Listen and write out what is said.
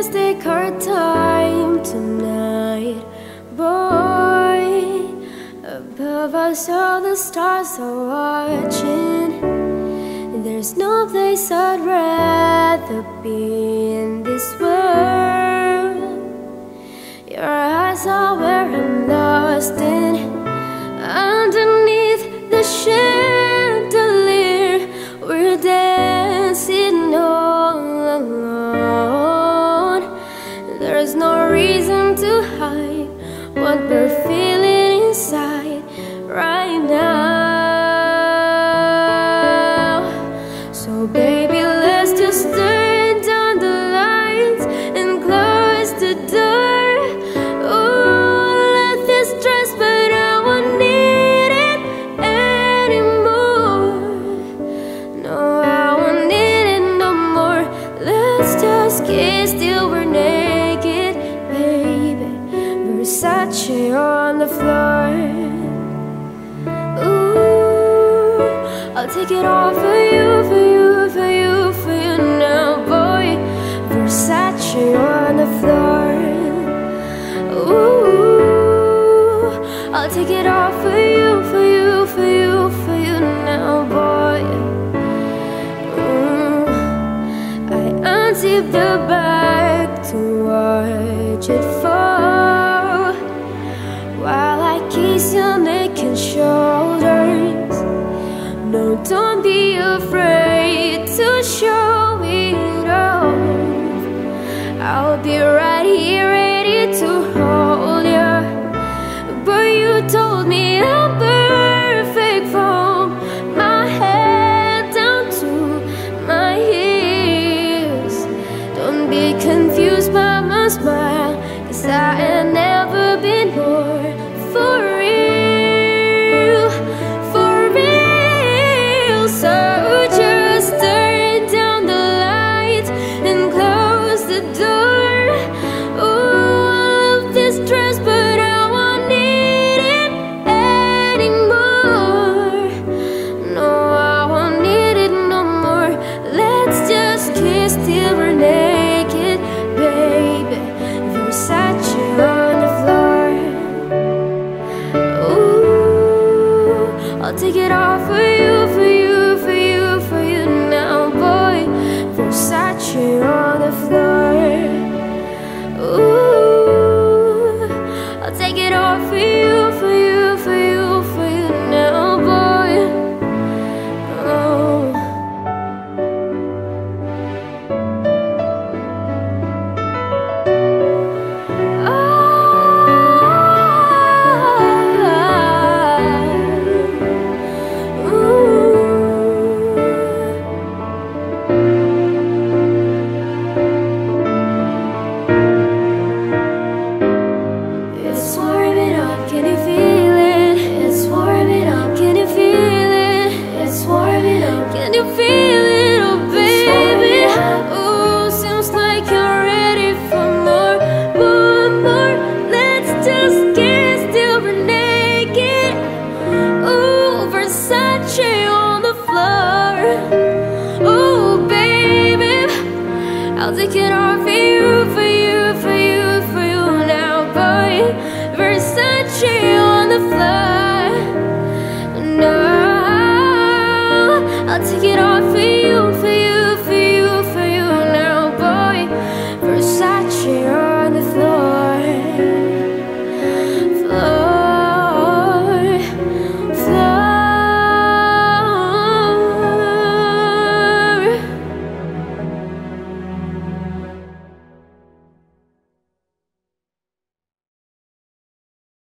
Let's take our time tonight, boy. Above us, all the stars are watching. There's no place I'd rather be in this There's no reason to hide what we're feeling inside right now. So, baby, let's just turn down the lights and close the door. Oh, let this stress, but I won't need it anymore. No, I won't need it no more. Let's just kiss till Versace on the floor. Ooh, I'll take it all for you, for you, for you, for you now, boy. Versace on the floor. Ooh, I'll take it all for you, for you, for you, for you now, boy. Mm, I untip the bag to watch it fall Kiss your neck shoulders. No, don't be afraid to show it off. I'll be right floor. Ooh, baby,